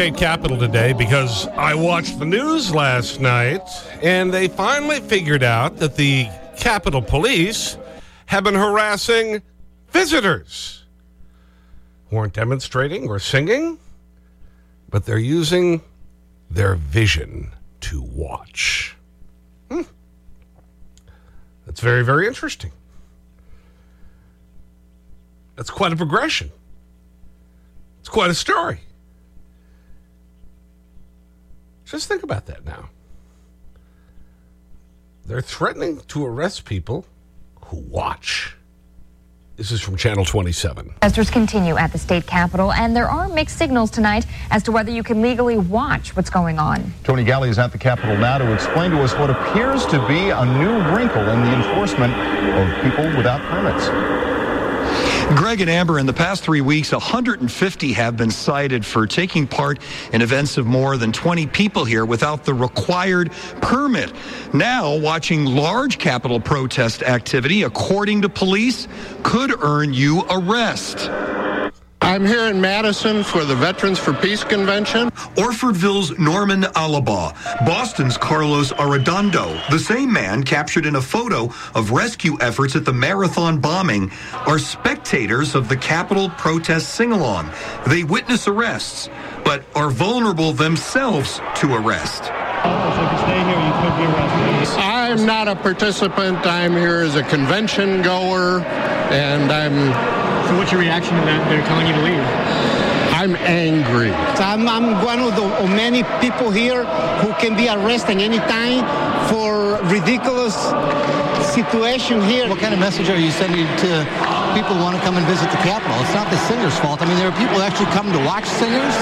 State capitol today because I watched the news last night and they finally figured out that the Capitol Police have been harassing visitors. who aren't demonstrating or singing, but they're using their vision to watch. Hmm. That's very, very interesting. That's quite a progression. It's quite a story. Just think about that now. They're threatening to arrest people who watch. This is from Channel 27. Protesters continue at the state capitol, and there are mixed signals tonight as to whether you can legally watch what's going on. Tony Galli is at the Capitol now to explain to us what appears to be a new wrinkle in the enforcement of people without permits. Greg and Amber, in the past three weeks, 150 have been cited for taking part in events of more than 20 people here without the required permit. Now, watching large capital protest activity, according to police, could earn you arrest. I'm here in Madison for the Veterans for Peace Convention. Orfordville's Norman Alaba, Boston's Carlos Arredondo, the same man captured in a photo of rescue efforts at the marathon bombing, are spectators of the Capitol protest sing-along. They witness arrests, but are vulnerable themselves to arrest. I'm not a participant. I'm here as a convention goer, and I'm So what's your reaction to that? They're telling you to leave. I'm angry. I'm, I'm one of the of many people here who can be arrested anytime for ridiculous situation here. What kind of message are you sending to people who want to come and visit the Capitol? It's not the singer's fault. I mean, there are people who actually come to watch singers.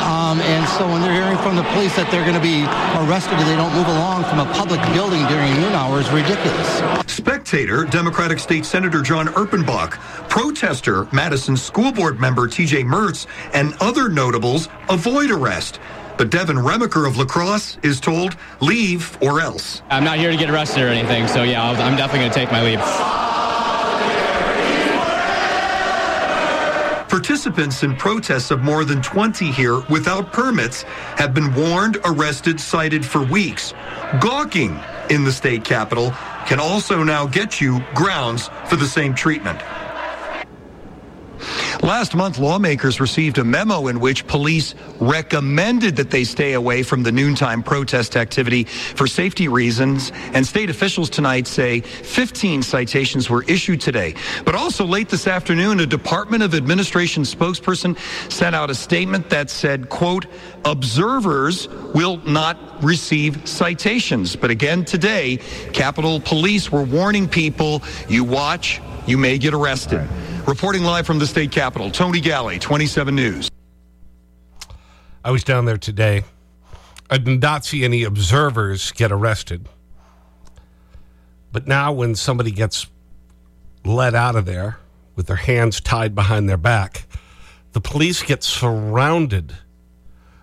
Uh, Um, and so when they're hearing from the police that they're going to be arrested if they don't move along from a public building during noon hours, ridiculous. Spectator, Democratic State Senator John Erpenbach, protester, Madison School Board member TJ Mertz, and other notables avoid arrest. But Devin Remiker of La Crosse is told, leave or else. I'm not here to get arrested or anything, so yeah, I'm definitely going to take my leave. Participants in protests of more than 20 here without permits have been warned, arrested, cited for weeks. Gawking in the state capitol can also now get you grounds for the same treatment. Last month, lawmakers received a memo in which police recommended that they stay away from the noontime protest activity for safety reasons. And state officials tonight say 15 citations were issued today. But also late this afternoon, a Department of Administration spokesperson sent out a statement that said, quote, observers will not receive citations. But again, today, Capitol Police were warning people, you watch, you may get arrested. Reporting live from the state capitol, Tony Galli, 27 News. I was down there today. I did not see any observers get arrested. But now, when somebody gets let out of there with their hands tied behind their back, the police get surrounded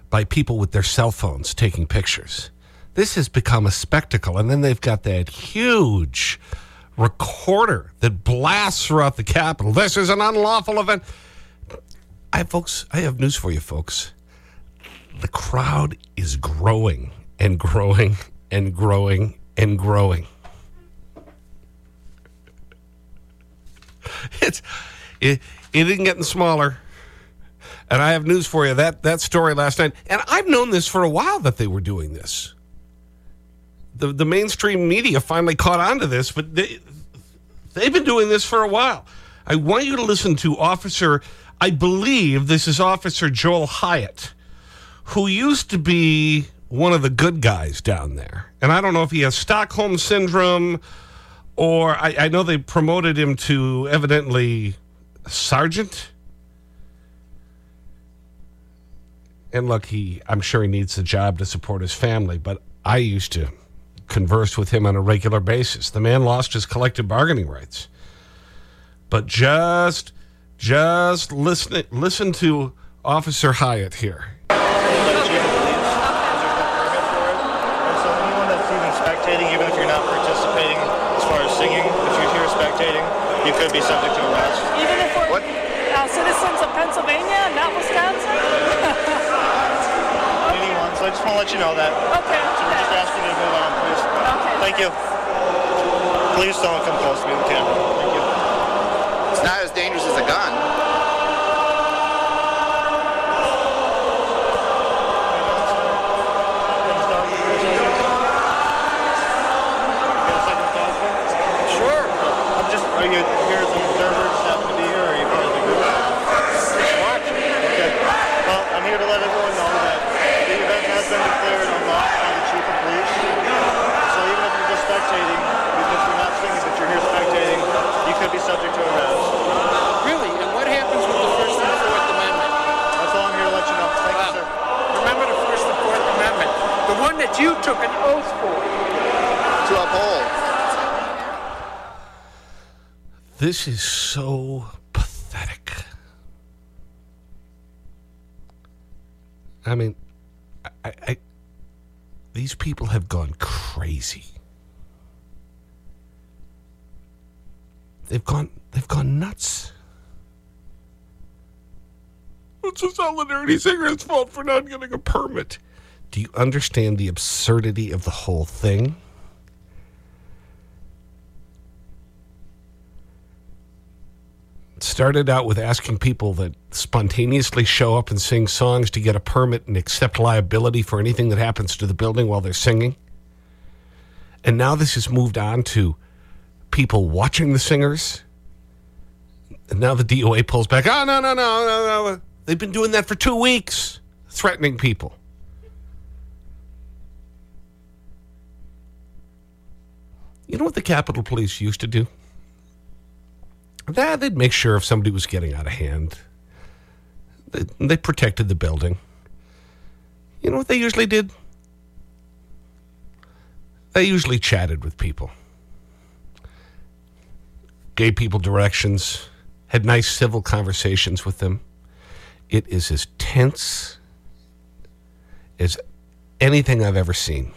by people with their cell phones taking pictures. This has become a spectacle. And then they've got that huge recorder that blasts throughout the Capitol. This is an unlawful event. I, folks, I have news for you, folks the crowd is growing and growing and growing and growing. It's, it, it isn't getting smaller. And I have news for you. That, that story last night, and I've known this for a while that they were doing this. The, the mainstream media finally caught on to this, but they, they've been doing this for a while. I want you to listen to Officer, I believe this is Officer Joel Hyatt, who used to be one of the good guys down there. And I don't know if he has Stockholm Syndrome or I, I know they promoted him to evidently sergeant. And look, he, I'm sure he needs a job to support his family, but I used to converse with him on a regular basis. The man lost his collective bargaining rights. But just, just listen, listen to Officer Hyatt here. So anyone that's even spectating, even if you're not participating as far as singing, if you're here spectating, you could be subject to arrest. Even if we're uh, citizens of Pennsylvania, not Wisconsin? Anyone, so I just want to let you know that. Okay. So we're just asking you to move on. Okay. Thank you. Please don't come close to me with the camera. Thank you. It's not as dangerous as a gun. That you took an oath for. To uphold. This is so pathetic. I mean, I, I, these people have gone crazy. They've gone, they've gone nuts. It's a Solidarity Cigarette's fault for not getting a permit. Do you understand the absurdity of the whole thing? It started out with asking people that spontaneously show up and sing songs to get a permit and accept liability for anything that happens to the building while they're singing. And now this has moved on to people watching the singers. And now the DOA pulls back. Oh, no, no, no, no, no. They've been doing that for two weeks, threatening people. You know what the Capitol Police used to do? That they'd make sure if somebody was getting out of hand, they, they protected the building. You know what they usually did? They usually chatted with people, gave people directions, had nice civil conversations with them. It is as tense as anything I've ever seen.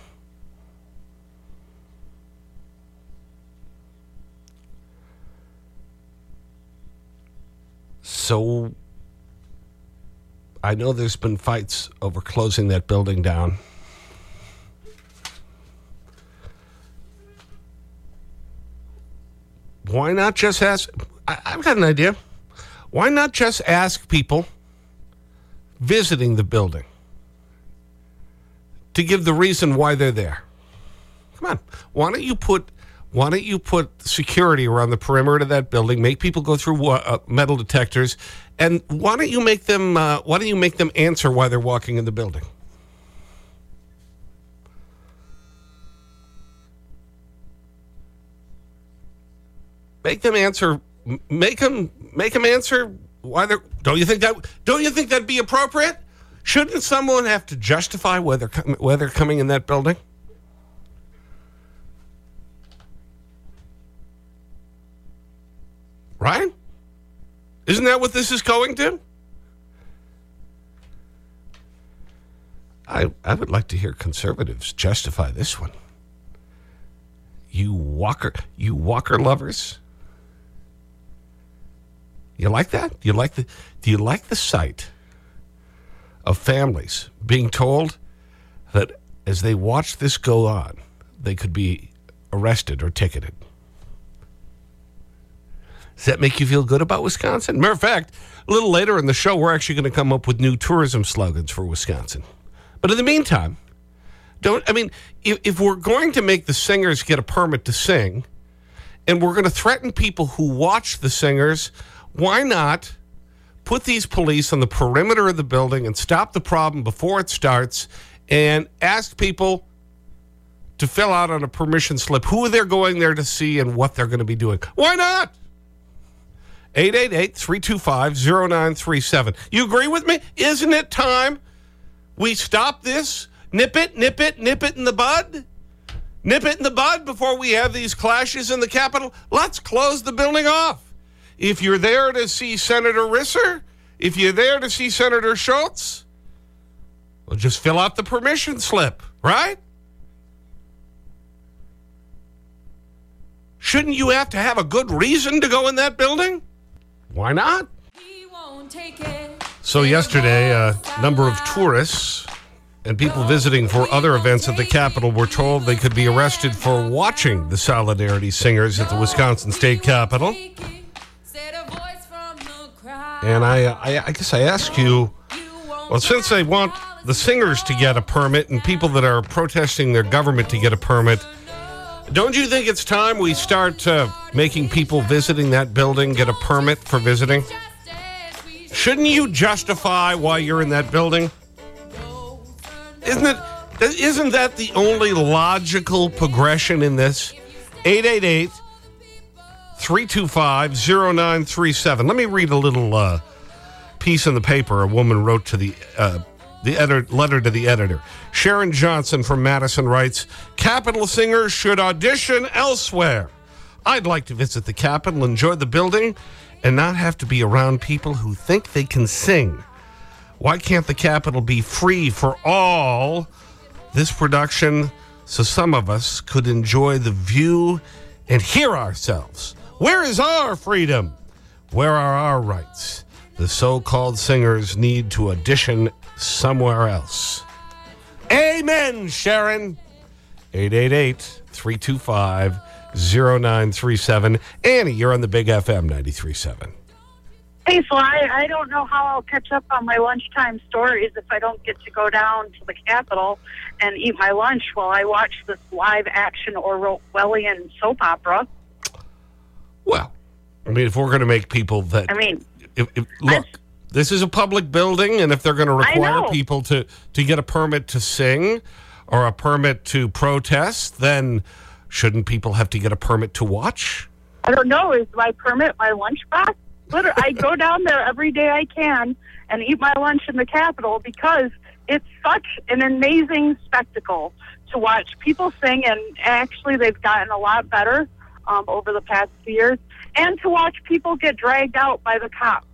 So I know there's been fights over closing that building down. Why not just ask? I, I've got an idea. Why not just ask people visiting the building to give the reason why they're there? Come on. Why don't you put why don't you put security around the perimeter of that building, make people go through uh, metal detectors, and why don't you make them, uh, why don't you make them answer why they're walking in the building? Make them answer, make them, make them answer why they're, don't you think that, don't you think that'd be appropriate? Shouldn't someone have to justify whether, whether coming in that building? Right? Isn't that what this is going to? I, I would like to hear conservatives justify this one. You Walker, you Walker lovers. You like that? Do you like the, do you like the sight of families being told that as they watch this go on, they could be arrested or ticketed? Does that make you feel good about Wisconsin? Matter of fact, a little later in the show, we're actually going to come up with new tourism slogans for Wisconsin. But in the meantime, don't, I mean, if, if we're going to make the singers get a permit to sing, and we're going to threaten people who watch the singers, why not put these police on the perimeter of the building and stop the problem before it starts and ask people to fill out on a permission slip who they're going there to see and what they're going to be doing. Why not? 888-325-0937. You agree with me? Isn't it time we stop this? Nip it, nip it, nip it in the bud? Nip it in the bud before we have these clashes in the Capitol? Let's close the building off. If you're there to see Senator Risser, if you're there to see Senator Schultz, well, just fill out the permission slip, right? Shouldn't you have to have a good reason to go in that building? Why not? So yesterday, a number of tourists and people visiting for other events at the Capitol were told they could be arrested for watching the Solidarity Singers at the Wisconsin State Capitol. And I, I, I guess I ask you, well, since they want the singers to get a permit and people that are protesting their government to get a permit, don't you think it's time we start uh, making people visiting that building get a permit for visiting? Shouldn't you justify why you're in that building? Isn't it? Isn't that the only logical progression in this? 888 325 0937. Let me read a little uh, piece in the paper a woman wrote to the, uh, the edit letter to the editor. Sharon Johnson from Madison writes Capitol singers should audition elsewhere. I'd like to visit the Capitol, enjoy the building, and not have to be around people who think they can sing. Why can't the Capitol be free for all this production so some of us could enjoy the view and hear ourselves? Where is our freedom? Where are our rights? The so called singers need to audition somewhere else. Amen, Sharon. 888 325 0937. Annie, you're on the Big FM 937. Hey, so I, I don't know how I'll catch up on my lunchtime stories if I don't get to go down to the Capitol and eat my lunch while I watch this live action Orwellian soap opera. Well, I mean, if we're going to make people that. I mean, if, if, look, this is a public building, and if they're going to require people to, to get a permit to sing or a permit to protest, then shouldn't people have to get a permit to watch? I don't know. Is my permit my lunchbox? I go down there every day I can and eat my lunch in the Capitol because it's such an amazing spectacle to watch people sing, and actually they've gotten a lot better um, over the past few years, and to watch people get dragged out by the cops.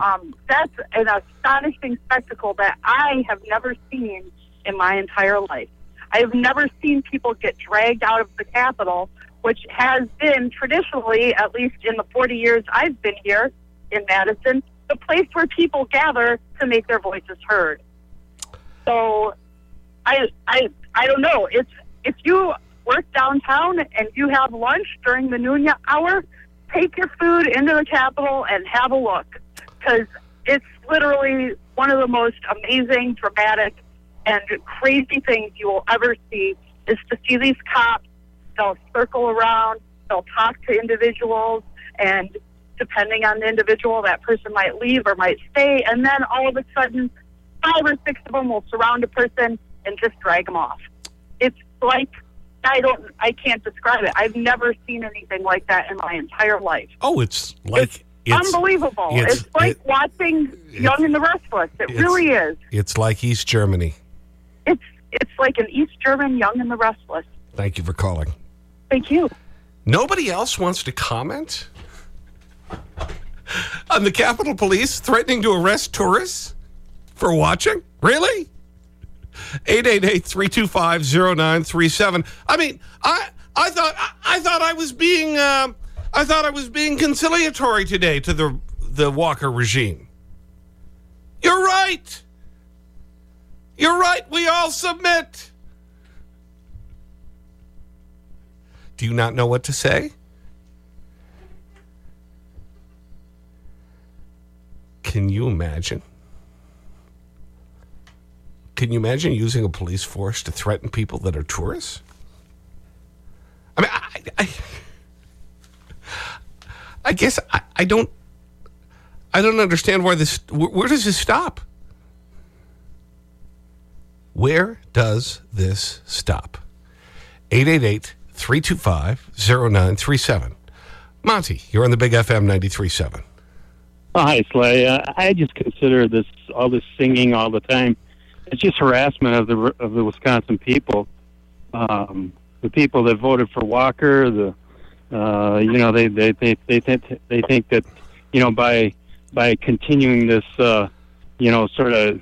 Um, that's an astonishing spectacle that I have never seen in my entire life. I have never seen people get dragged out of the Capitol, which has been traditionally, at least in the 40 years I've been here in Madison, the place where people gather to make their voices heard. So, I, I, I don't know. It's if you work downtown and you have lunch during the noon hour, take your food into the Capitol and have a look because it's literally one of the most amazing, dramatic, and crazy things you will ever see is to see these cops. They'll circle around, they'll talk to individuals, and depending on the individual, that person might leave or might stay. And then all of a sudden, five or six of them will surround a person and just drag them off. It's like I don't, I can't describe it. I've never seen anything like that in my entire life. Oh, it's like. It's, Unbelievable. It's, it's- like it- watching Young and the Restless. It really is. It's like East Germany. It's it's like an East German Young and the Restless. Thank you for calling. Thank you. Nobody else wants to comment on the Capitol Police threatening to arrest tourists for watching? Really? 888-325-0937. I mean, I, I, thought, I, I thought I was being, uh, I thought I was being conciliatory today to the, the Walker regime. You're right. You're right. We all submit. Do you not know what to say? Can you imagine? Can you imagine using a police force to threaten people that are tourists? I mean, I, I, I guess I, I don't, I don't understand why this, where, where does this stop? Where does this stop? 888-325-0937. Monty, you're on the Big FM 93.7. Oh, hi, Sly. Uh, I just consider this all this singing all the time. It's just harassment of the of the Wisconsin people. Um, the people that voted for Walker, the uh, you know they they they they think they think that you know by by continuing this uh, you know sort of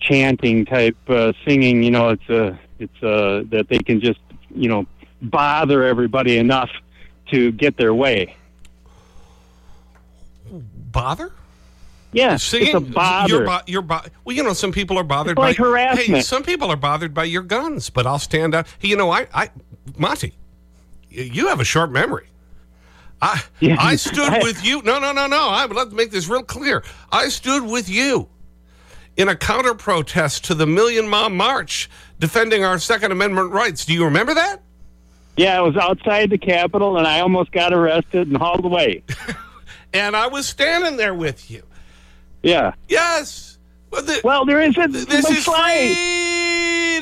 chanting type uh, singing, you know it's uh, it's uh, that they can just you know bother everybody enough to get their way. Bother? Yeah, Singing, it's a bother. You're, bo you're bo well, you know, some people are bothered like by harassment. Hey, some people are bothered by your guns, but I'll stand up. You know, I, I, Monty, you have a short memory. I, Yeah. I stood with you. No, no, no, no. I would like to make this real clear. I stood with you in a counter protest to the Million Mom March defending our Second Amendment rights. Do you remember that? Yeah, I was outside the Capitol and I almost got arrested and hauled away. And I was standing there with you. Yeah. Yes. Well, the, Well, there isn't. this is Sly,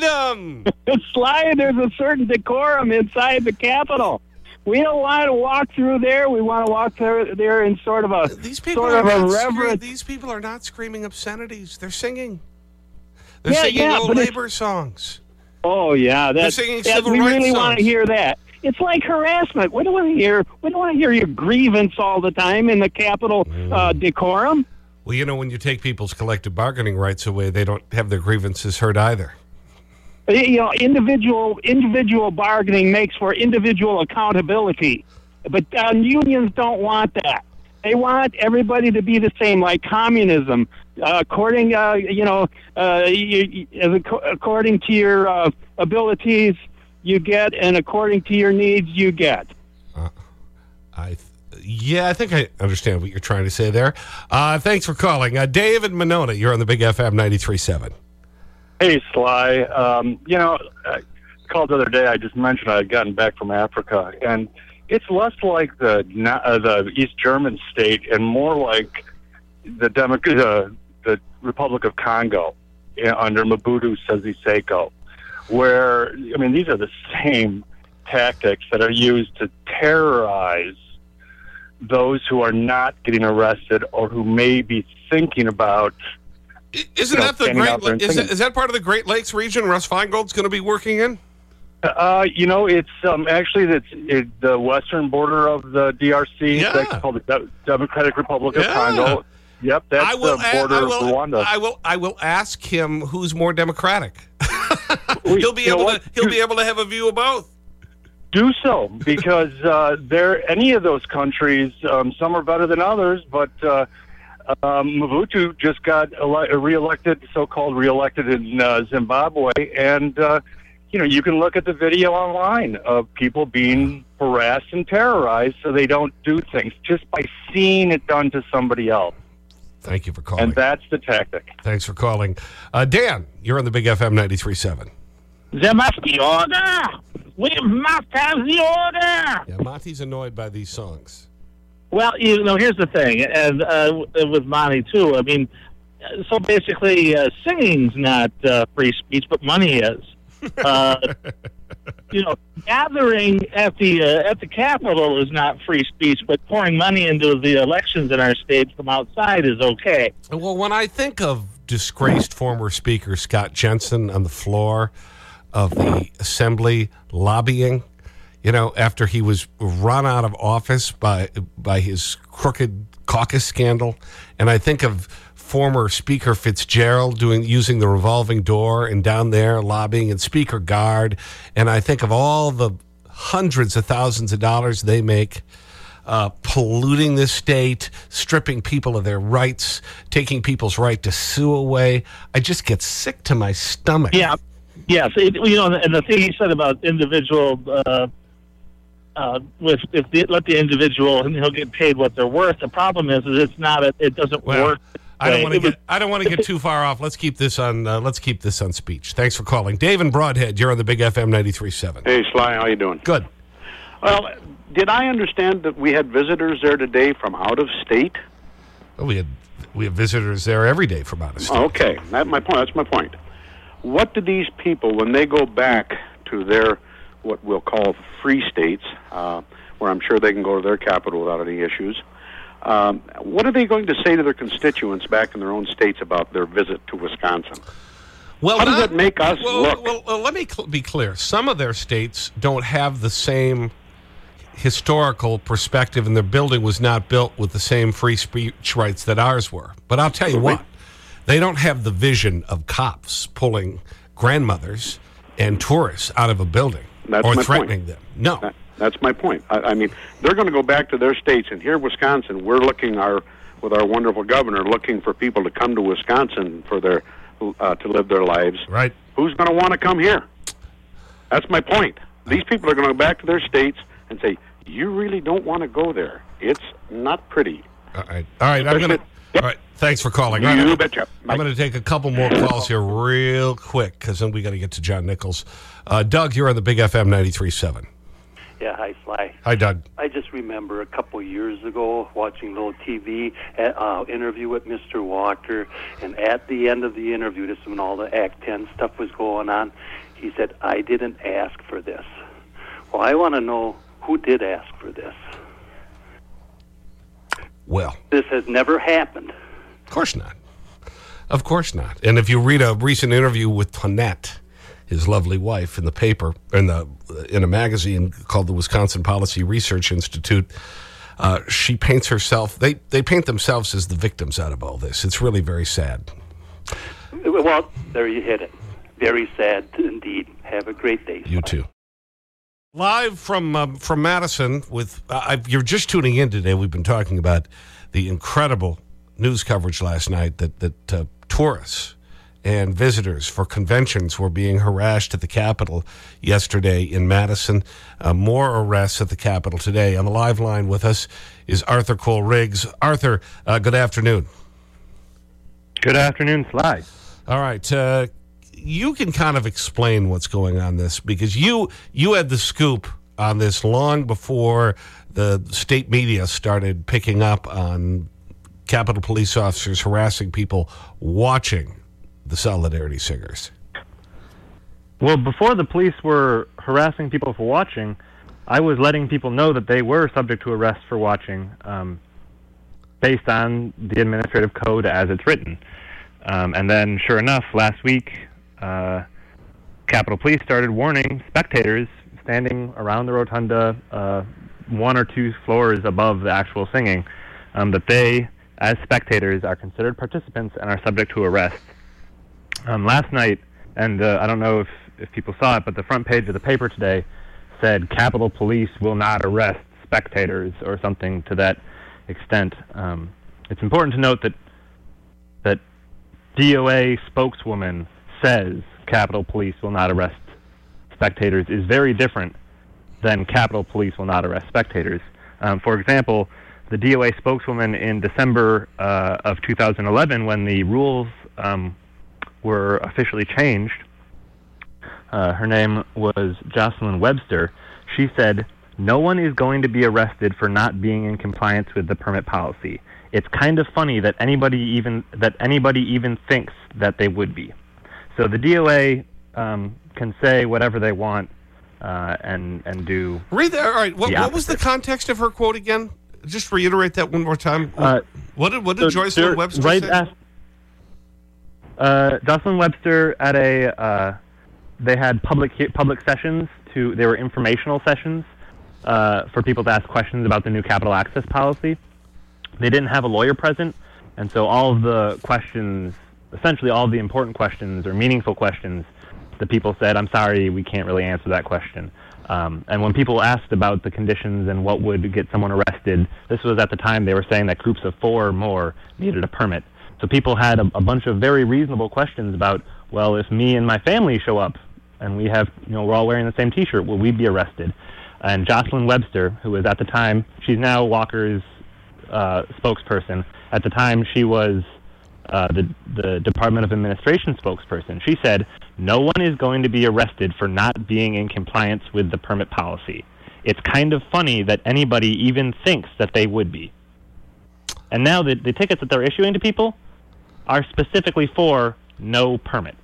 freedom. Sly, there's a certain decorum inside the Capitol. We don't want to walk through there. We want to walk there, there in sort of a These people sort are of a reverent. These people are not screaming obscenities. They're singing. They're Yeah, singing yeah, old labor songs. Oh yeah, that's singing that, civil we really want to hear that. It's like harassment. We don't want to hear. We don't want to hear your grievance all the time in the Capitol uh, Mm. decorum. Well, you know, when you take people's collective bargaining rights away, they don't have their grievances heard either. You know, individual individual bargaining makes for individual accountability, but uh, unions don't want that. They want everybody to be the same, like communism. Uh, according, uh, you know, uh, you, according to your uh, abilities, you get, and according to your needs, you get. I, yeah, I think I understand what you're trying to say there. Uh, thanks for calling. Uh, David Monona, you're on the Big FM 93.7. Hey, Sly. Um, you know, I called the other day. I just mentioned I had gotten back from Africa, and it's less like the uh, the East German state and more like the Demo- the, the Republic of Congo uh, under Mobutu Sese Seko, where I mean these are the same tactics that are used to terrorize those who are not getting arrested or who may be thinking about Isn't you know, that the Great out is, that, is that part of the Great Lakes region Russ Feingold's going to be working in? Uh, you know, it's um, actually it's it, the western border of the DRC. Yeah. That's called the Democratic Republic of Yeah. Congo. Yep, that's I will, the a- border I will, of Rwanda. I will, I will ask him who's more democratic. he'll be you able to, he'll be able to have a view of both. Do so because uh, there any of those countries, um, some are better than others, but. Uh, um, Mobutu just got ele- reelected, so-called reelected in uh, Zimbabwe, and uh, you know you can look at the video online of people being harassed and terrorized so they don't do things just by seeing it done to somebody else. Thank you for calling. And that's the tactic. Thanks for calling. Uh, Dan, you're on the Big FM 93.7. There must be order. We must have the order. Yeah, Monty's annoyed by these songs. Well, you know, here's the thing, and uh, with Monty too. I mean, uh, so basically, uh, singing's not uh, free speech, but money is. Uh, you know, gathering at the uh, at the Capitol is not free speech, but pouring money into the elections in our state from outside is okay. Well, when I think of disgraced former Speaker Scott Jensen on the floor of the Assembly lobbying, you know, after he was run out of office by, by his crooked caucus scandal, and I think of former Speaker Fitzgerald doing, using the revolving door and down there lobbying and Speaker Gard, and I think of all the hundreds of thousands of dollars they make uh, polluting this state, stripping people of their rights, taking people's right to sue away. I just get sick to my stomach. Yeah, yes. It, you know, and the thing he said about individual, uh, uh, with if the, let the individual and he'll get paid what they're worth. The problem is, is it's not. A, it doesn't Well, work. I don't want to get I don't want to get too far off. Let's keep this on uh, let's keep this on speech. Thanks for calling. Dave and Brodhead, you're on the Big FM 93.7. Hey, Sly, how you doing? Good. Well, did I understand that we had visitors there today from out of state? Oh, we had we have visitors there every day from out of state. Okay, that my point. That's my point. What do these people, when they go back to their what we'll call free states, uh, where I'm sure they can go to their capital without any issues, um, what are they going to say to their constituents back in their own states about their visit to Wisconsin? Well, How does not- that make us well, look? Well, uh, let me cl be clear. Some of their states don't have the same historical perspective, and their building was not built with the same free speech rights that ours were. But I'll tell you what, they don't have the vision of cops pulling grandmothers and tourists out of a building That's or my threatening point. them. No. That- that's my point. I, I mean, they're going to go back to their states, and here, in Wisconsin, we're looking our with our wonderful governor looking for people to come to Wisconsin for their uh, to live their lives. Right. Who's going to want to come here? That's my point. These people are going to go back to their states and say, "You really don't want to go there. It's not pretty." All right. All right. I'm going to. All right. Thanks for calling. You All right, betcha. I'm going to take a couple more calls here real quick because then we got to get to John Nichols. Uh, Doug, you're on the Big FM 93.7. Yeah, hi, Sly. Hi, Doug. I just remember a couple years ago watching a little TV uh, interview with Mr. Walker, and at the end of the interview, this is when all the Act 10 stuff was going on, he said, I didn't ask for this. Well, I want to know who did ask for this. Well, This has never happened. Of course not. Of course not. And if you read a recent interview with Tonette, his lovely wife, in the paper, in, the, in a magazine called the Wisconsin Policy Research Institute, uh, she paints herself, they, they paint themselves as the victims out of all this. It's really very sad. Well, there you hit it. Very sad indeed. Have a great day. You too. Live from, um, from Madison with, uh, I- you're just tuning in today. We've been talking about the incredible news coverage last night that, that uh, tourists and visitors for conventions were being harassed at the Capitol yesterday in Madison. Uh, more arrests at the Capitol today. On the live line with us is Arthur Kohl-Riggs. Arthur, uh, good afternoon. Good afternoon, Sly. All right. You can kind of explain what's going on this because you, you had the scoop on this long before the state media started picking up on Capitol police officers harassing people watching the Solidarity Singers. Well, before the police were harassing people for watching, I was letting people know that they were subject to arrest for watching um, based on the administrative code as it's written. Um, and then, sure enough, last week, uh, Capitol Police started warning spectators standing around the rotunda, uh, one or two floors above the actual singing, um, that they, as spectators, are considered participants and are subject to arrest. Um, last night, and uh, I don't know if, if people saw it, but the front page of the paper today said Capitol Police will not arrest spectators or something to that extent. Um, it's important to note that that DOA spokeswoman says Capitol Police will not arrest spectators is very different than Capitol Police will not arrest spectators. Um, for example, the DOA spokeswoman in December uh, of 2011, when the rules um, were officially changed, uh, her name was Jocelyn Webster. She said, No one is going to be arrested for not being in compliance with the permit policy. It's kind of funny that anybody even that anybody even thinks that they would be. So the DOA um, can say whatever they want uh, and and do. Read that. All right. What, what was the context of her quote again? Just reiterate that one more time. Uh, what did, what did so Joyce there- Webster right say? af- uh, Jocelyn Webster at a uh, they had public public sessions to they were informational sessions uh, for people to ask questions about the new capital access policy. They didn't have a lawyer present, and so all of the questions, essentially all the important questions or meaningful questions, the people said, "I'm sorry, we can't really answer that question." Um, and when people asked about the conditions and what would get someone arrested, this was at the time they were saying that groups of four or more needed a permit. So people had a, a bunch of very reasonable questions about, well, if me and my family show up and we have, you know, we're all wearing the same T-shirt, will we be arrested? And Jocelyn Webster, who was at the time, she's now Walker's uh, spokesperson. At the time, she was uh, the the Department of Administration spokesperson. She said, "No one is going to be arrested for not being in compliance with the permit policy. it's kind of funny that anybody even thinks that they would be. And now the, the tickets that they're issuing to people are specifically for no permit.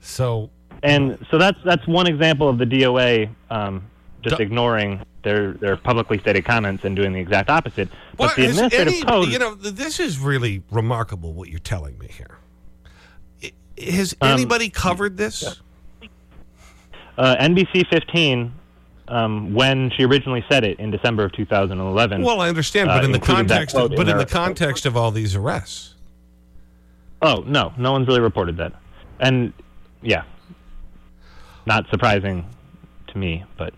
So, and so that's that's one example of the DOA um, just ignoring their their publicly stated comments and doing the exact opposite. Well, but the administrative any- code, You know, this is really remarkable what you're telling me here. Has Um, anybody covered this? uh, NBC 15, um, when she originally said it in December of 2011. Well, I understand, uh, but in the context, of, but in their- the context of all these arrests, Oh no, no one's really reported that, and yeah, not surprising to me, but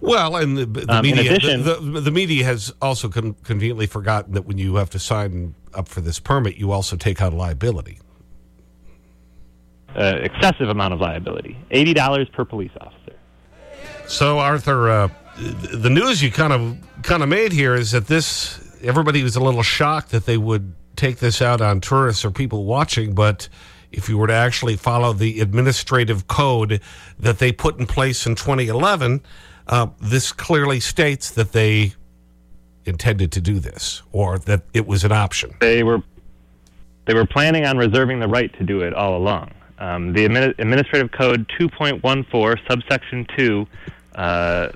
well, and the, the Um, media, addition- the, the, the media has also con conveniently forgotten that when you have to sign up for this permit, you also take out liability. uh, excessive amount of liability, eighty dollars per police officer. So, Arthur, uh, the news you kind of kind of made here is that this everybody was a little shocked that they would take this out on tourists or people watching, but if you were to actually follow the administrative code that they put in place in 2011, uh, this clearly states that they intended to do this or that it was an option. They were they were planning on reserving the right to do it all along. Um, the admini- Administrative Code 2.14, subsection 2, uh,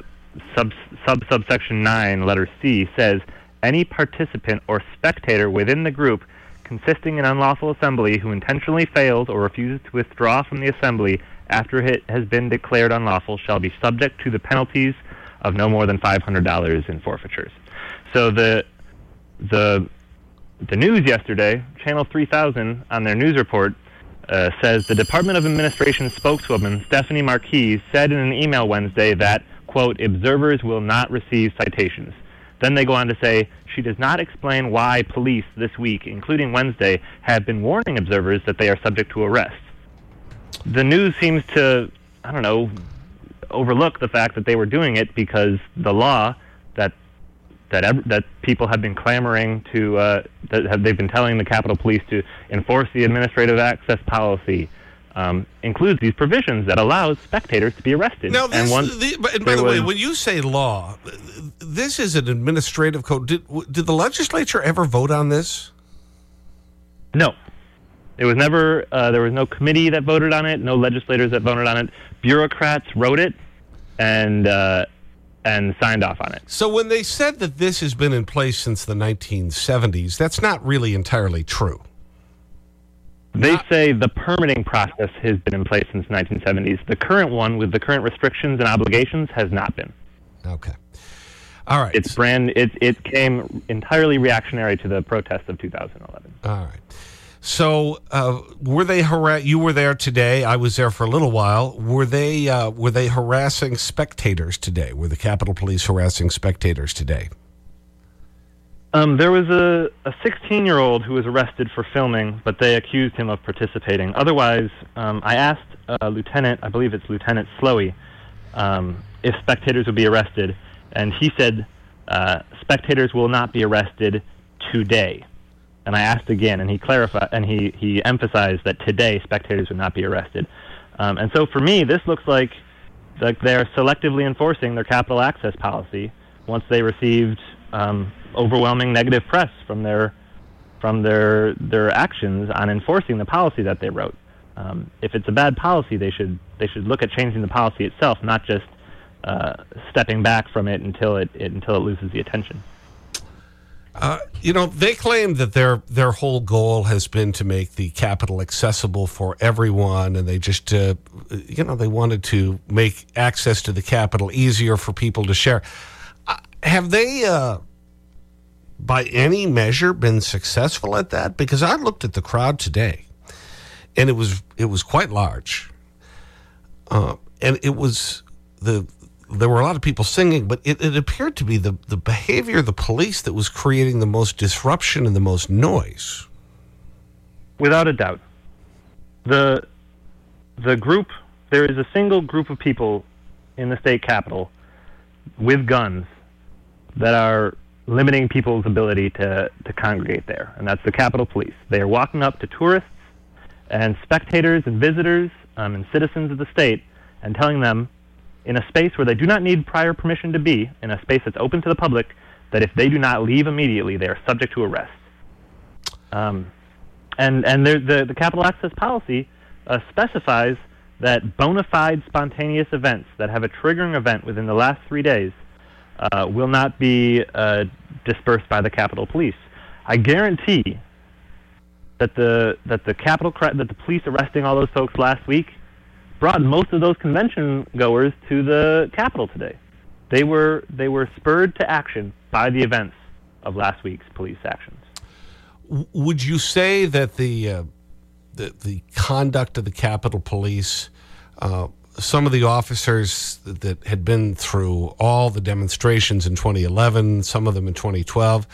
sub, sub subsection 9, letter C, says any participant or spectator within the group consisting in unlawful assembly who intentionally fails or refuses to withdraw from the assembly after it has been declared unlawful shall be subject to the penalties of no more than $500 in forfeitures. So the the the news yesterday, Channel 3000, on their news report, uh, says the Department of Administration spokeswoman Stephanie Marquis said in an email Wednesday that, quote, observers will not receive citations. Then they go on to say she does not explain why police this week, including Wednesday, have been warning observers that they are subject to arrest. The news seems to, I don't know, overlook the fact that they were doing it because the law that that that people have been clamoring to uh, that have they've been telling the Capitol Police to enforce the administrative access policy um, includes these provisions that allows spectators to be arrested. Now, this, and once the, and by the way, was- when you say law, this is an administrative code. Did, did the legislature ever vote on this? No. It was never, uh, there was no committee that voted on it, no legislators that voted on it. Bureaucrats wrote it and, uh, and signed off on it. So when they said that this has been in place since the 1970s, that's not really entirely true. They say the permitting process has been in place since the 1970s. The current one, with the current restrictions and obligations, has not been. Okay. All right. It's brand. It it came entirely reactionary to the protests of 2011. All right. So uh, were they harass? You were there today. I was there for a little while. Were they uh, were they harassing spectators today? Were the Capitol Police harassing spectators today? Um, there was a, a 16 year old who was arrested for filming, but they accused him of participating. Otherwise, um, I asked uh, Lieutenant, I believe it's Lieutenant Slowey, um, if spectators would be arrested, and he said uh, spectators will not be arrested today. And I asked again, and he clarified, and he, he emphasized that today spectators would not be arrested. Um, and so for me, this looks like like they're selectively enforcing their capital access policy once they received um, overwhelming negative press from their from their their actions on enforcing the policy that they wrote. Um, if it's a bad policy, they should they should look at changing the policy itself, not just uh, stepping back from it until it, it until it loses the attention. Uh, you know, they claim that their, their whole goal has been to make the capital accessible for everyone, and they just, uh, you know, they wanted to make access to the capital easier for people to share. Uh, have they, by any measure, been successful at that? Because I looked at the crowd today, and it was, it was quite large. And it was the, there were a lot of people singing, but it, it appeared to be the, the behavior of the police that was creating the most disruption and the most noise. Without a doubt. The, the group, there is a single group of people in the state capitol with guns that are limiting people's ability to, to congregate there, and that's the Capitol Police. They are walking up to tourists and spectators and visitors um, and citizens of the state and telling them in a space where they do not need prior permission to be, in a space that's open to the public, that if they do not leave immediately, they are subject to arrest. Um, and and there, the, the capital access policy uh, specifies that bona fide spontaneous events that have a triggering event within the last three days uh, will not be uh, dispersed by the Capitol Police. I guarantee that the that the Capitol that the police arresting all those folks last week brought most of those convention goers to the Capitol today. They were they were spurred to action by the events of last week's police actions. Would you say that the, uh, the, the conduct of the Capitol Police, uh, some of the officers that had been through all the demonstrations in 2011, some of them in 2012,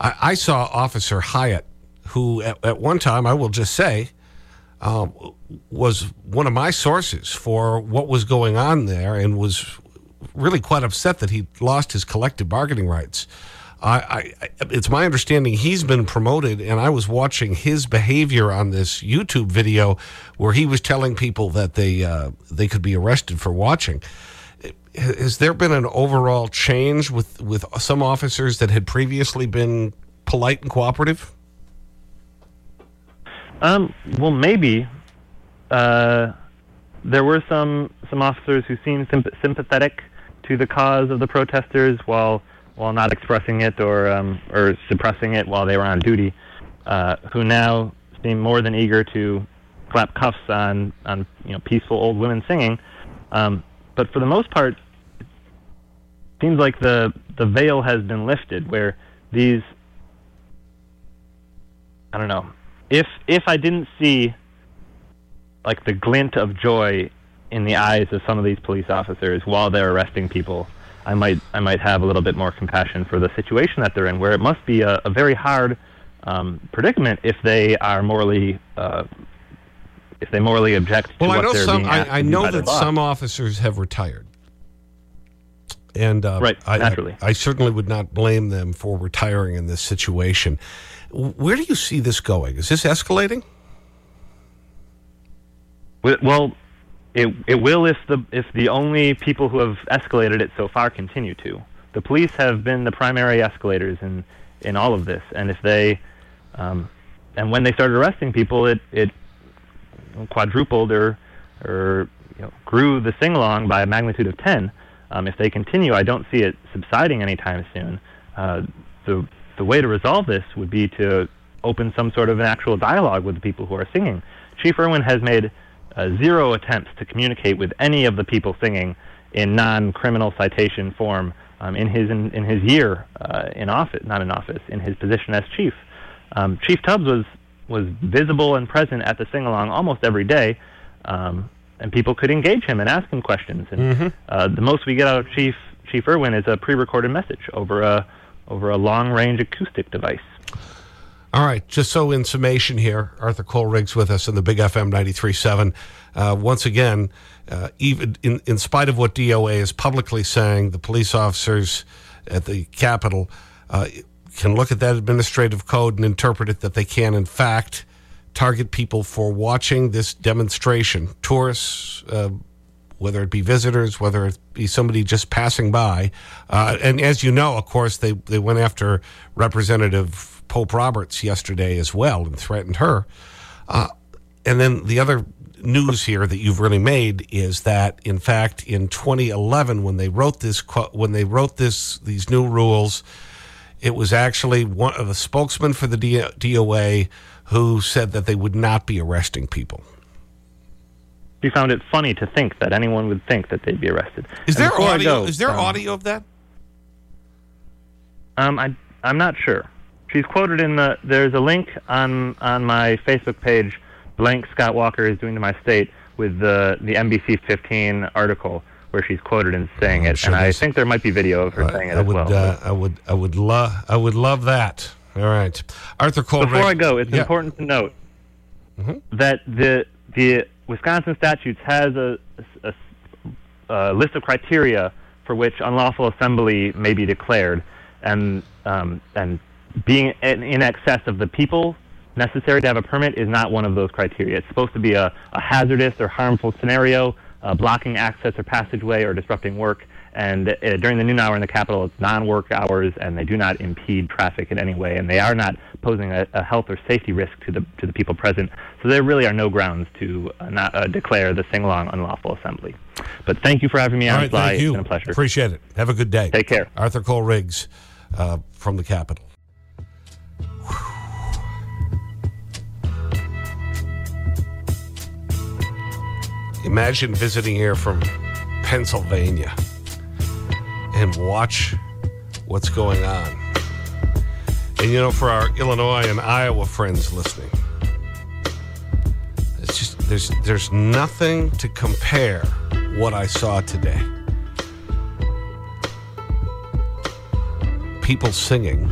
I, I saw Officer Hyatt, who at, at one time, I will just say, um, was one of my sources for what was going on there and was really quite upset that he lost his collective bargaining rights. I, I, it's my understanding he's been promoted, and I was watching his behavior on this YouTube video where he was telling people that they, uh, they could be arrested for watching. Has there been an overall change with, with some officers that had previously been polite and cooperative? Um, well, maybe. Uh, there were some, some officers who seemed symp sympathetic to the cause of the protesters while, while not expressing it or, um, or suppressing it while they were on duty, uh, who now seem more than eager to clap cuffs on, on you know, peaceful old women singing. Um, but for the most part, it seems like the, the veil has been lifted where these, I don't know, if if I didn't see like the glint of joy in the eyes of some of these police officers while they're arresting people, I might I might have a little bit more compassion for the situation that they're in, where it must be a, a very hard um, predicament if they are morally uh, if they morally object Well, to I what know they're some. being asked I, I know that some officers have retired, and uh, Right, I, naturally. I, I certainly would not blame them for retiring in this situation. Where do you see this going? Is this escalating? Well, it it will if the if the only people who have escalated it so far continue to. The police have been the primary escalators in in all of this, and if they um, and when they started arresting people, it it quadrupled or or you know, grew the sing along by a magnitude of ten. Um, if they continue, I don't see it subsiding anytime soon. Uh, the the way to resolve this would be to open some sort of an actual dialogue with the people who are singing. Chief Erwin has made uh, zero attempts to communicate with any of the people singing in non-criminal citation form um, in his in, in his year uh, in office, not in office, in his position as chief. Um, chief Tubbs was was visible and present at the sing-along almost every day, um, and people could engage him and ask him questions. And uh, the most we get out of Chief Chief Erwin is a pre-recorded message over a over a long-range acoustic device. All right. Just so in summation here, Arthur Kohl-Riggs with us in the Big FM 93.7. Uh, once again, uh, even in, in spite of what DOA is publicly saying, the police officers at the Capitol uh, can look at that administrative code and interpret it that they can, in fact, target people for watching this demonstration. Tourists, whether it be visitors, whether it be somebody just passing by. Uh, and as you know, of course, they, they went after Representative Pope Roberts yesterday as well and threatened her. Uh, and then the other news here that you've really made is that, in fact, in 2011, when they wrote this, when they wrote this, these new rules, it was actually one of the spokesmen for the DOA who said that they would not be arresting people. She found it funny to think that anyone would think that they'd be arrested. Is And there audio? go, is there um, audio of that? Um, I, I'm not sure. She's quoted in the. There's a link on on my Facebook page. Blank Scott Walker is doing to my state with the the NBC 15 article where she's quoted in saying it, sure and I think there might be video of her saying it I as would, well. uh, I would, I would love, I would love that. All right, Arthur Kohl. Before I go, it's Yeah. important to note Mhm. that the the Wisconsin statutes has a, a- a list of criteria for which unlawful assembly may be declared, and um, and being in, excess of the people necessary to have a permit is not one of those criteria. It's supposed to be a, a hazardous or harmful scenario uh, blocking access or passageway or disrupting work. And uh, during the noon hour in the capital, it's non-work hours, and they do not impede traffic in any way, and they are not posing a, a health or safety risk to the to the people present. So there really are no grounds to uh, not uh, declare the sing-along unlawful assembly. But thank you for having me All on, right, Sly. thank you. It's been a pleasure. Appreciate it. Have a good day. Take care. Arthur Kohl-Riggs uh, from the Capitol. Imagine visiting here from Pennsylvania and watch what's going on. And you know, for our Illinois and Iowa friends listening, it's just, there's, there's nothing to compare what I saw today. People singing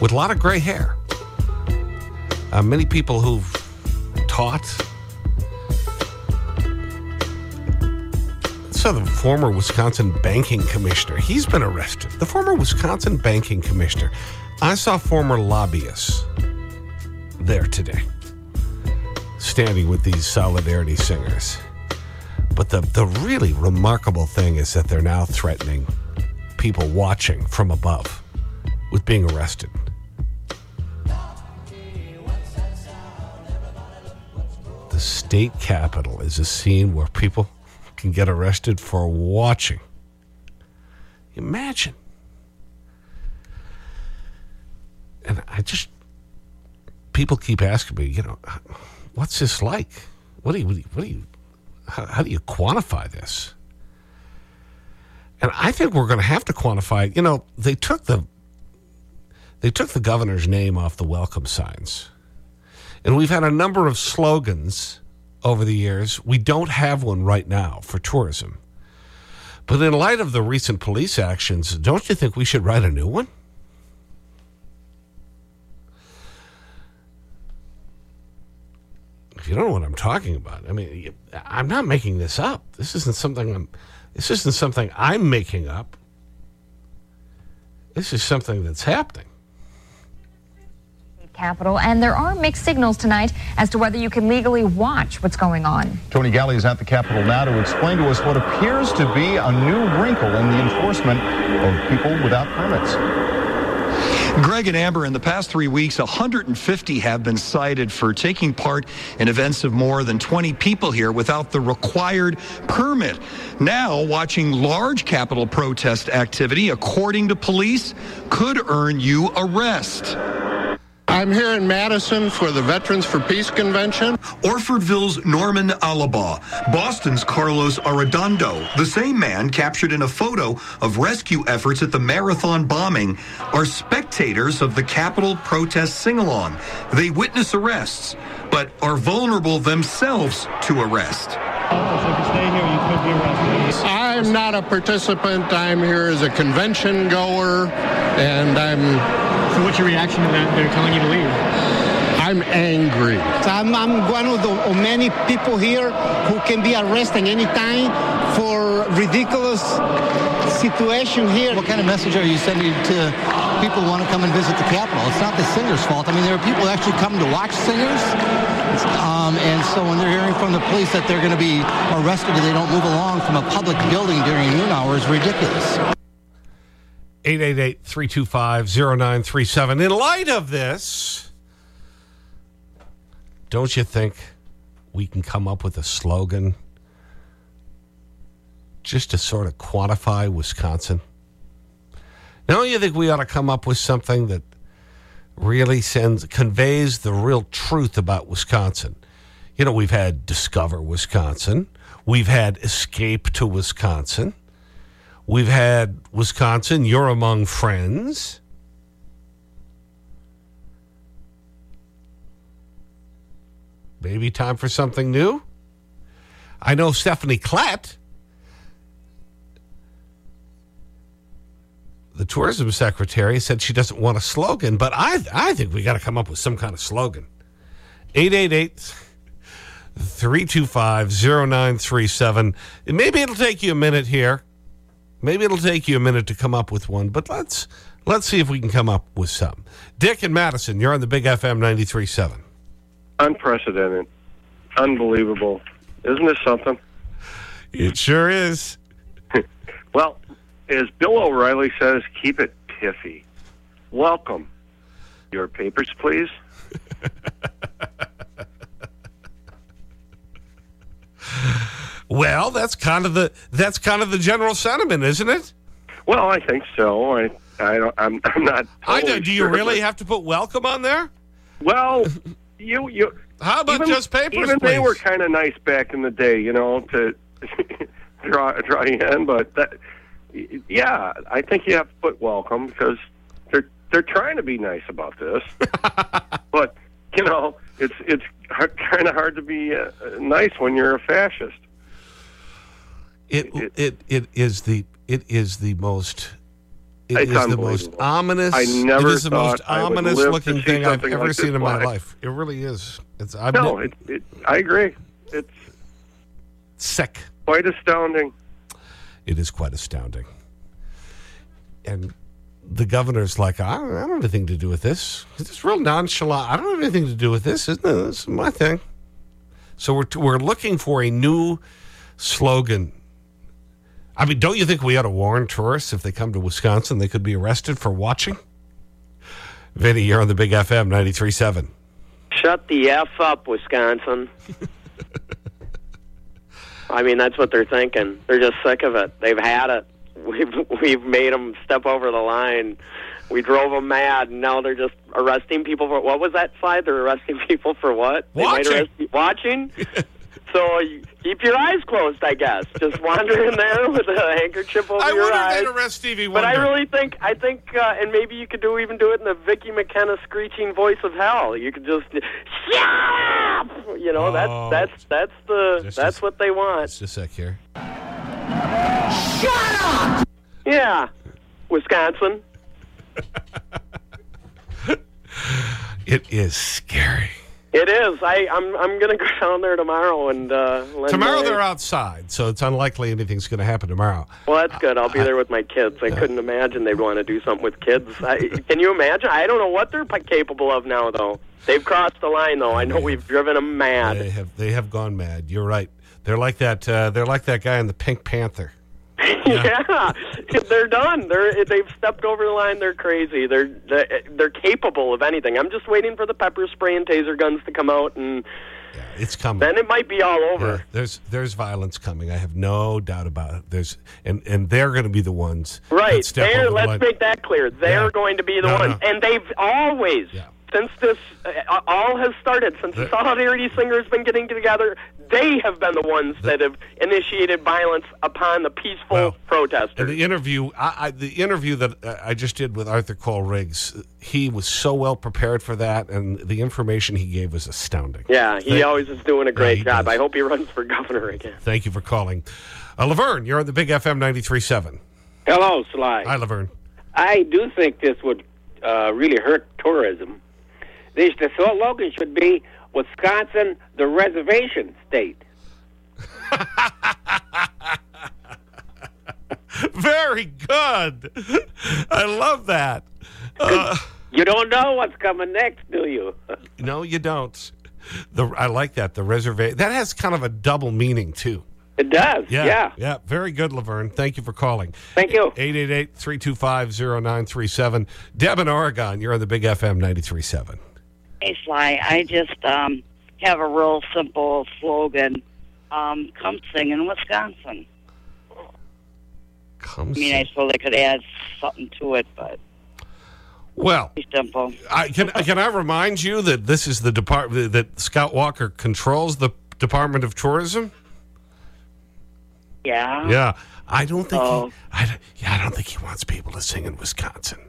with a lot of gray hair. Uh, many people who've taught. So the former Wisconsin banking commissioner, he's been arrested. The former Wisconsin banking commissioner. I saw former lobbyists there today, standing with these solidarity singers. But the, the really remarkable thing is that they're now threatening people watching from above with being arrested. The state capitol is a scene where people can get arrested for watching. Imagine. And I just, people keep asking me, you know, what's this like? What do you, what do you, what do you how, how do you quantify this? And I think we're going to have to quantify, you know, they took the, they took the governor's name off the welcome signs. And we've had a number of slogans over the years. We don't have one right now for tourism. But in light of the recent police actions, don't you think we should write a new one? If you don't know what I'm talking about, I mean, I'm not making this up. This isn't something I'm, this isn't something I'm making up. This is something that's happening. Capitol, and there are mixed signals tonight as to whether you can legally watch what's going on. Tony Galli is at the Capitol now to explain to us what appears to be a new wrinkle in the enforcement of people without permits. Greg and Amber, in the past three weeks, 150 have been cited for taking part in events of more than 20 people here without the required permit. Now, watching large Capitol protest activity, according to police, could earn you arrest. I'm here in Madison for the Veterans for Peace Convention. Orfordville's Norman Alaba, Boston's Carlos Arredondo, the same man captured in a photo of rescue efforts at the marathon bombing, are spectators of the Capitol protest sing-along. They witness arrests, but are vulnerable themselves to arrest. I'm not a participant. I'm here as a convention goer, and I'm. So, what's your reaction to that? They're telling you to leave. I'm angry. I'm, I'm one of the of many people here who can be arrested anytime for ridiculous situation here. What kind of message are you sending to people who want to come and visit the Capitol? It's not the singer's fault. I mean, there are people who actually come to watch singers. Uh, Um, and so when they're hearing from the police that they're going to be arrested if they don't move along from a public building during noon hours, ridiculous. 888-325-0937. In light of this, don't you think we can come up with a slogan just to sort of quantify Wisconsin? Don't you think we ought to come up with something that really sends, conveys the real truth about Wisconsin? You know, we've had Discover Wisconsin. We've had Escape to Wisconsin. We've had Wisconsin, You're Among Friends. Maybe time for something new? I know Stephanie Klett, the tourism secretary, said she doesn't want a slogan, but I, I think we got to come up with some kind of slogan. 888 325 0937. Maybe it'll take you a minute here. Maybe it'll take you a minute to come up with one, but let's, let's see if we can come up with some. Dick and Madison, you're on the Big FM 93.7. Unprecedented. Unbelievable. Isn't this something? It sure is. well, as Bill O'Reilly says, keep it piffy. Welcome. Your papers, please. Well, that's kind of the that's kind of the general sentiment, isn't it? Well, I think so. I I don't. I'm I'm not. I totally know. Do you sure, really have to put welcome on there? Well, you you. How about even, just papers, Even they were kind of nice back in the day, you know, to draw draw you in. But that, yeah, I think you have to put welcome because they're they're trying to be nice about this. but you know, it's it's kind of hard to be uh, nice when you're a fascist. It it it is the it is the most It's the most ominous. I never it is the most ominous looking thing I've ever like seen in my life. It really is. It's I've no, it, it, I agree. It's sick. quite astounding. It is quite astounding. And the governor's like, I don't, I don't have anything to do with this. It's real nonchalant. I don't have anything to do with this. Isn't it? This is my thing. So we're, we're looking for a new slogan. I mean, don't you think we ought to warn tourists if they come to Wisconsin, they could be arrested for watching? Vinny, you're on the Big FM 93.7. Shut the F up, Wisconsin. I mean, that's what they're thinking. They're just sick of it. They've had it. We've, we've made them step over the line. We drove them mad, and now they're just arresting people for what was that slide? They're arresting people for what? They might Watching. arrest watching? so keep your eyes closed, I guess. Just wander in there with a handkerchief over I your wonder eyes. if they'd arrest Stevie But I really think I think, uh, and maybe you could do even do it in the Vicki McKenna screeching voice of hell. You could just shut up. You know, Oh. that's that's that's the that's what they want. Just a sec here. Yeah, Wisconsin. It is scary. It is. I I'm I'm gonna go down there tomorrow and uh, Tomorrow they're outside, so it's unlikely anything's going to happen tomorrow. Well, that's good. I'll be there with my kids. I couldn't imagine they'd want to do something with kids. I, can you imagine? I don't know what they're capable of now, though. They've crossed the line, though. I know we've driven them mad. They have they have gone mad. You're right. They're like that. Uh, they're like that guy in the Pink Panther. yeah, they're done. They're they've stepped over the line. They're crazy. They're they're they're capable of anything. I'm just waiting for the pepper spray and taser guns to come out, and It's coming. then it might be all over. Yeah, there's there's violence coming. I have no doubt about it. There's and and they're going to be the ones Right. that step They're, over the let's line. make that clear. They're Yeah. going to be the No, ones. no. And they've always, since this uh, all has started, since the Solidarity Singer has been getting together, they have been the ones that have initiated violence upon the peaceful protesters. And the interview, I, I, the interview that uh, I just did with Arthur Kohl-Riggs, he was so well prepared for that, and the information he gave was astounding. yeah, he Thank- always is doing a great he job. I hope he runs for governor again. Thank you for calling. Uh, Laverne, you're on the Big FM 93.7. Hello, Sly. Hi, Laverne. I do think this would uh, really hurt tourism. This, the slogan should be Wisconsin, the reservation state. Very good. I love that. Uh, You don't know what's coming next, do you? no, you don't. The, I like that. The reservation. That has kind of a double meaning, too. It does, Yeah. yeah. Very good, Laverne. Thank you for calling. Thank you. 888 325 0937. Deb in Oregon, you're on the Big FM 93.7. Hey, Sly, I just um, have a real simple slogan. Um, come sing in Wisconsin. Come I mean, I suppose I could add something to it, but Well, simple. I, can, can I remind you that this is the department that Scott Walker controls the Department of Tourism? Yeah. Yeah. I don't think Oh. he, I, yeah, I don't think he wants people to sing in Wisconsin.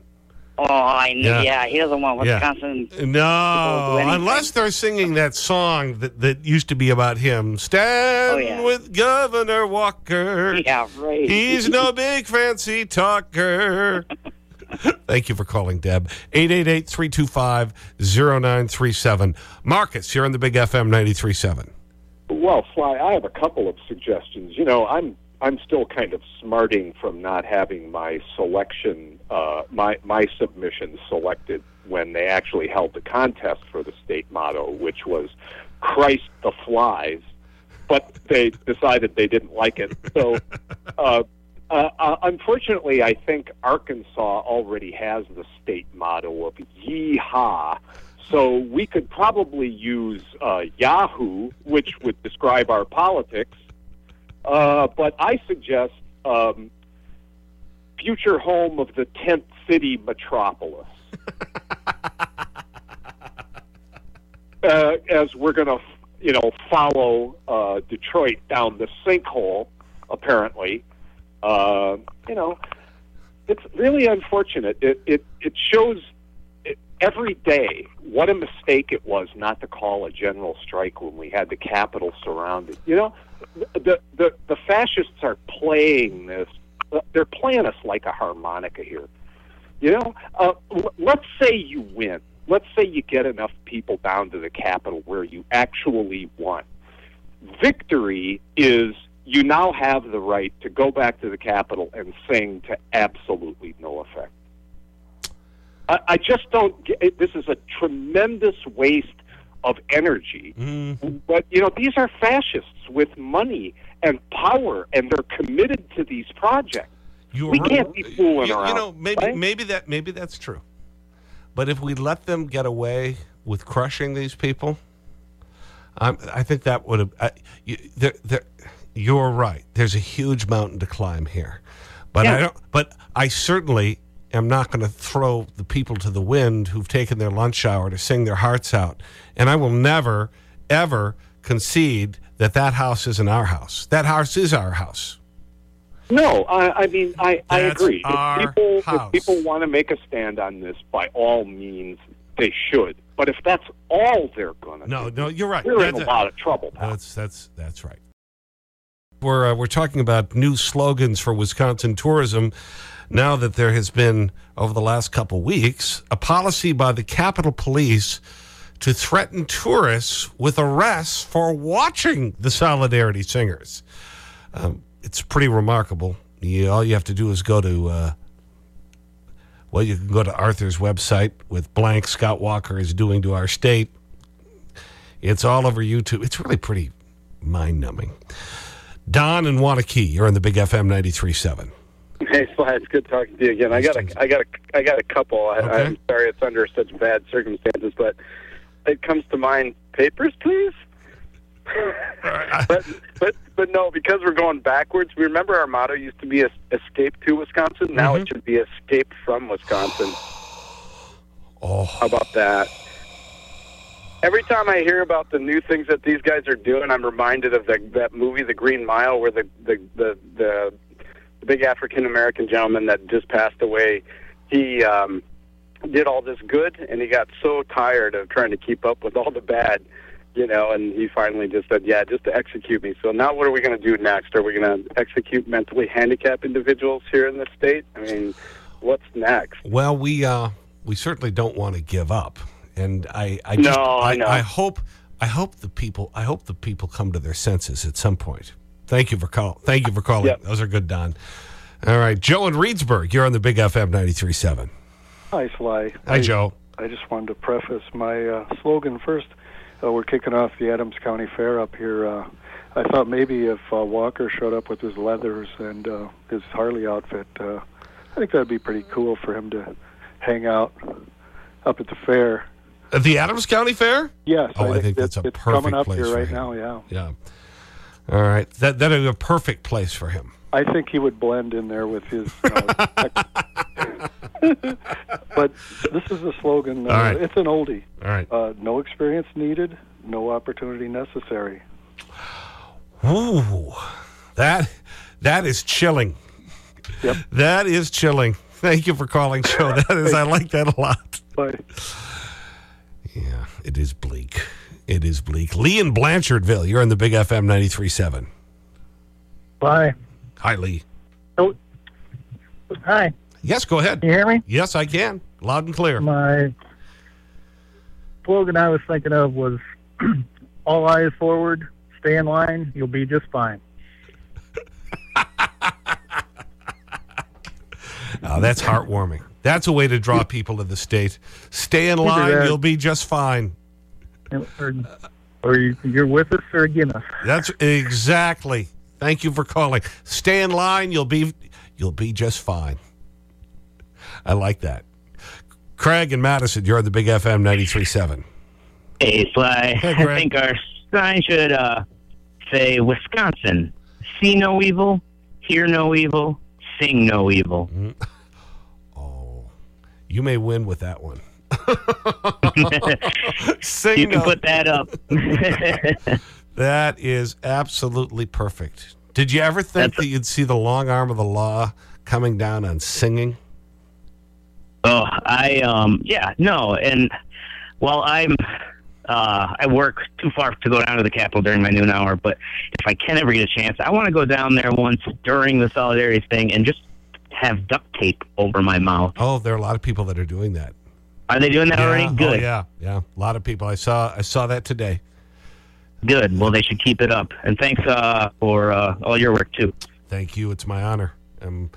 Oh, I knew. Yeah. Yeah, he doesn't want Yeah. Wisconsin. No, people to do anything. unless they're singing that song that, that used to be about him. Stand Oh, yeah. with Governor Walker. Yeah, right. He's no big fancy talker. Thank you for calling, Deb. 888 325 0937. Marcus, you're on the Big FM 93.7. Well, Sly, I have a couple of suggestions. You know, I'm I'm still kind of smarting from not having my selection, uh, my my submission selected when they actually held the contest for the state motto, which was "Christ the flies." but they decided they didn't like it. So, uh, uh, uh, unfortunately, I think Arkansas already has the state motto of "Yeehaw." So we could probably use uh, Yahoo, which would describe our politics. Uh, but I suggest um, future home of the 10th city metropolis. uh, as we're going to, you know, follow uh, Detroit down the sinkhole, apparently. Uh, you know, it's really unfortunate. It it it shows every day what a mistake it was not to call a general strike when we had the capital surrounded. You know, the the the fascists are playing this. They're playing us like a harmonica here. You know, uh, let's say you win. Let's say you get enough people down to the Capitol where you actually won. Victory is you now have the right to go back to the Capitol and sing to absolutely no effect. I, I just don't get. This is a tremendous waste of energy. But, you know, these are fascists with money and power, and they're committed to these projects. You're we right. can't be fooling you, around. You know, maybe right? maybe that maybe that's true. But if we let them get away with crushing these people, um, I think that would have. Uh, you, they're, they're, you're right. There's a huge mountain to climb here, but I don't. But I certainly am not going to throw the people to the wind who've taken their lunch hour to sing their hearts out, and I will never ever concede that that house isn't our house. That house is our house. No, I, I mean, I, I That's agree. If people, house. if people want to make a stand on this, by all means, they should. But if that's all they're going to No, do, no, you're right. We're in a That's- lot of trouble. That's that's that's right. We're uh, we're talking about new slogans for Wisconsin tourism. Now that there has been over the last couple weeks a policy by the Capitol Police to threaten tourists with arrests for watching the Solidarity Singers. Um, it's pretty remarkable. You, all you have to do is go to. Uh, well, you can go to Arthur's website with blank Scott Walker is doing to our state. It's all over YouTube. It's really pretty mind numbing. Don and Waunakee, you're on the Big FM 93.7. Hey, Sly, it's good talking to you again. I got a, I got a, I got a couple. I, Okay. I'm sorry it's under such bad circumstances, but it comes to mind. Papers, please. but but but no, because we're going backwards. We remember our motto used to be "Escape to Wisconsin." Now it should be "Escape from Wisconsin." Oh, how about that? Every time I hear about the new things that these guys are doing, I'm reminded of the, that movie, The Green Mile, where the the, the, the big African American gentleman that just passed away, he um, did all this good, and he got so tired of trying to keep up with all the bad, you know, and he finally just said, "Yeah, just to execute me." So now, what are we going to do next? Are we going to execute mentally handicapped individuals here in the state? I mean, what's next? Well, we, uh, we certainly don't want to give up. And I, I, just, No, I know. I hope, I hope the people, I hope the people come to their senses at some point. Thank you for call. Thank you for calling. Those are good, Don. All right. Joe in Reedsburg, you're on the Big FM 93.7. Hi, Sly. Hi, I- Joe. I just wanted to preface my uh, slogan first. Uh, we're kicking off the Adams County Fair up here. Uh, I thought maybe if uh, Walker showed up with his leathers and uh, his Harley outfit, uh, I think that'd be pretty cool for him to hang out up at the fair. At the Adams County Fair? Yes, Oh, I think it- that's a it's perfect coming up place here for right him. now. Yeah, Yeah. All right. That, that is a perfect place for him. I think he would blend in there with his. Uh, but this is the slogan. Uh, All right. It's an oldie. All right. Uh, no experience needed, no opportunity necessary. Ooh, that, that is chilling. Yep. That is chilling. Thank you for calling, Joe. That is, I like that a lot. Bye. Yeah, it is bleak. It is bleak. Lee in Blanchardville, you're on the Big FM 93.7. Bye. Hi, Lee. Oh, hi. Yes, go ahead. Can you hear me? Yes, I can. Loud and clear. My slogan I was thinking of was all eyes forward, stay in line, you'll be just fine. Oh, that's heartwarming. That's a way to draw people to the state. Stay in line, you'll be just fine. Or or you, you're with us or against us. That's exactly. Thank you for calling. Stay in line. You'll be, you'll be just fine. I like that. Craig and Madison, you're on the Big FM 93.7. Hey, Sly. Hey, I Greg. think our sign should uh, say Wisconsin. See no evil, hear no evil, sing no evil. Oh you may win with that one. Sing you can put that up. That is absolutely perfect. Did you ever think that you'd see the long arm of the law coming down on singing? Oh, I um yeah no, and while I'm uh I work too far to go down to the Capitol during my noon hour, but if I can ever get a chance, I want to go down there once during the solidarity thing and just have duct tape over my mouth. Oh, there are a lot of people that are doing that. Are they doing that Yeah, already? oh, Good. yeah, yeah. A lot of people. I saw, I saw that today. Good. Well, they should keep it up. And thanks uh, for uh, all your work too. Thank you. It's my honor. I'm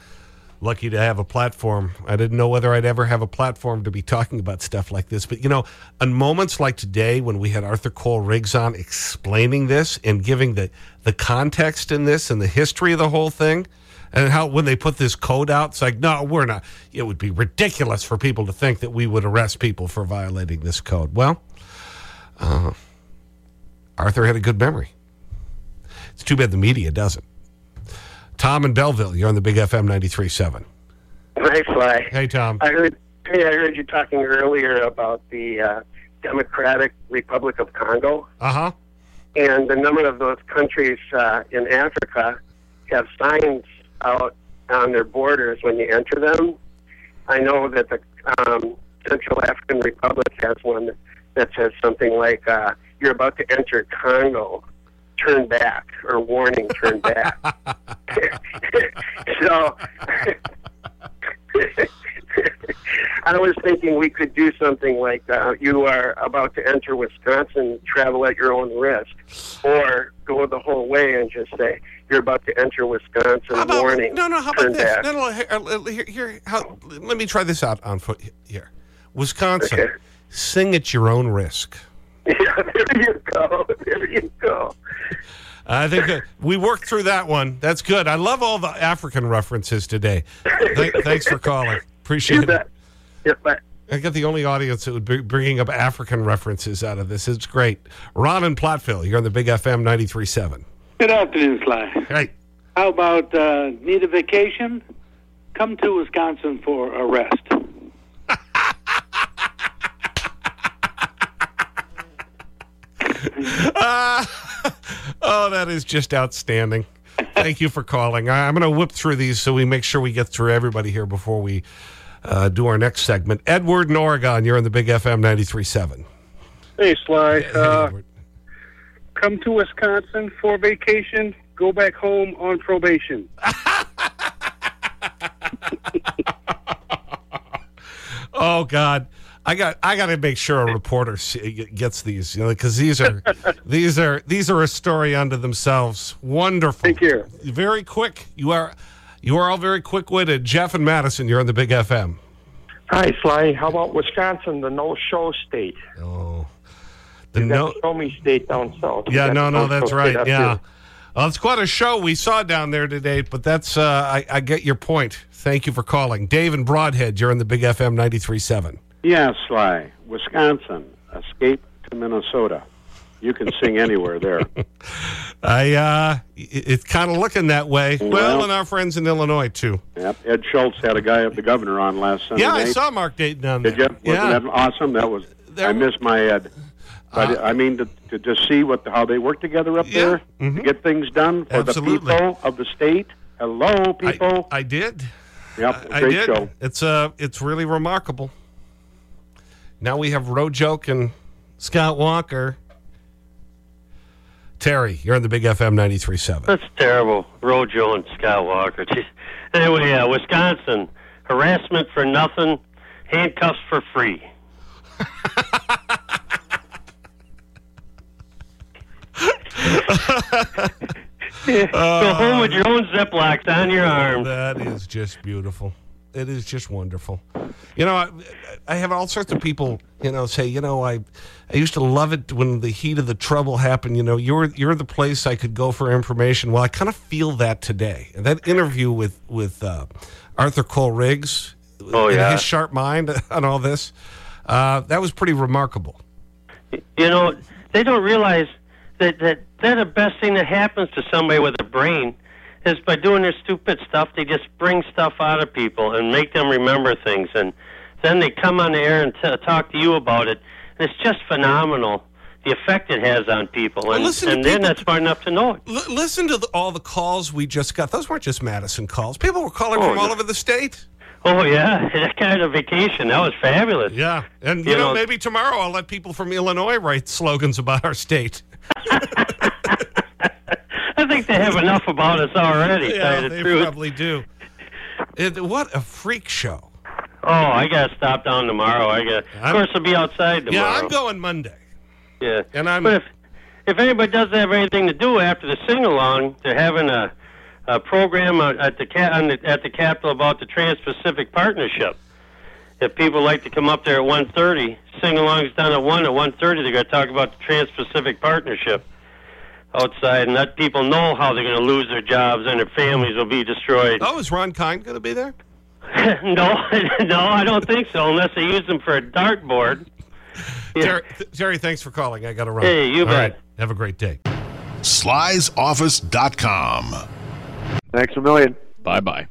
lucky to have a platform. I didn't know whether I'd ever have a platform to be talking about stuff like this. But, you know, on moments like today when we had Arthur Kohl-Riggs on explaining this and giving the, the context in this and the history of the whole thing, and how when they put this code out, it's like, no, we're not. It would be ridiculous for people to think that we would arrest people for violating this code. Well, uh, Arthur had a good memory. It's too bad the media doesn't. Tom in Belleville, you're on the Big FM 93.7. Hi, Sly. Hey, Tom. I heard, hey, I heard you talking earlier about the uh, Democratic Republic of Congo, Uh-huh. and a number of those countries uh, in Africa have signs out on their borders when you enter them. I know that the um, Central African Republic has one that says something like, uh, "You're about to enter Congo." Turn back, or warning, turn back. so, I was thinking we could do something like uh, you are about to enter Wisconsin, travel at your own risk, or go the whole way and just say you're about to enter Wisconsin. warning. No, no, how turn about this? back. No, no, here, uh, here, here how, let me try this out on foot here. Wisconsin, Okay. sing at your own risk. Yeah, there you go. There you go. I think that we worked through that one. That's good. I love all the African references today. Th thanks for calling. Appreciate it. Yeah, bye. I got the only audience that would be bringing up African references out of this. It's great. Ron in Platteville, you're on the Big FM 93.7. Good afternoon, Sly. Hey. How about uh, need a vacation? Come to Wisconsin for a rest. Ah, oh, that is just outstanding. Thank you for calling. I, I'm going to whip through these so we make sure we get through everybody here before we uh, do our next segment. Edward in Oregon, you're on the Big FM 93.7. Hey, Sly. Uh, come to Wisconsin for vacation. Go back home on probation. Oh God, I got I got to make sure a reporter gets these, you know, because these are these are these are a story unto themselves. Wonderful. Thank you. Very quick. You are you are all very quick witted. Jeff and Madison, you're on the Big FM. Hi, Sly. How about Wisconsin, the no-show state? Oh, the no. the show me state down south. Yeah, no, no, that's right. Yeah. here. Well, it's quite a show we saw down there today, but that's, uh, I, I get your point. Thank you for calling. Dave and Brodhead, you're on the Big FM 93.7. Yeah, Sly. Wisconsin. Escape to Minnesota. You can sing anywhere there. I, uh, it's kind of looking that way. Well, Well- and our friends in Illinois, too. Yep. Ed Schultz had a guy, up the governor, on last Sunday Yeah, I saw Mark Dayton down there. Did you? Yeah. Wasn't that awesome? That was. I miss my Ed. But Uh, I mean, to, to just see what how they work together up there to get things done for Mm-hmm. Absolutely. the people of the state. Hello, people. I did. Yep. I great did. show. It's, uh, it's really remarkable. Now we have Road Joke and Scott Walker. Terry, you're on the Big FM 93.7. That's terrible. Rojo and Scott Walker. Jeez. Anyway, uh, Wisconsin. Harassment for nothing, handcuffs for free. Go home with your own Ziplocs on your arm. That is just beautiful. It is just wonderful. You know, I, I have all sorts of people, you know, say, you know, I, I used to love it when the heat of the trouble happened. You know, you're, you're the place I could go for information. Well, I kind of feel that today. And that interview with, with uh, Arthur Kohl-Riggs, Oh, yeah. his sharp mind on all this, uh, that was pretty remarkable. You know, they don't realize that, that they're the best thing that happens to somebody with a brain is by doing their stupid stuff, they just bring stuff out of people and make them remember things. And then they come on the air and t talk to you about it. And it's just phenomenal, the effect it has on people. And, to and they're not smart enough to know it. L listen to the, all the calls we just got. Those weren't just Madison calls. People were calling Oh, from all over the state. Oh, yeah, that kind of vacation, that was fabulous. Yeah. And, you, You know, know- maybe tomorrow I'll let people from Illinois write slogans about our state. Think they have enough about us already, yeah, the they probably do. It, what a freak show. Oh, I got to stop down tomorrow. I got. Of course, I'll be outside tomorrow. Yeah, I'm going Monday. Yeah, and I'm. But if if anybody doesn't have anything to do after the sing along, they're having a a program at the the, at the Capitol about the Trans-Pacific Partnership. If people like to come up there at 1:30, sing along's done at one. At 1:30, they're going to talk about the Trans-Pacific Partnership outside and let people know how they're going to lose their jobs and their families will be destroyed. Oh, is Ron Kind going to be there? no, no, I don't think so, unless they use them for a dartboard. Jerry, Jerry, thanks for calling. I got to run. Hey, you All bet. right. Have a great day. Sly'sOffice.com. Thanks a million. Bye bye.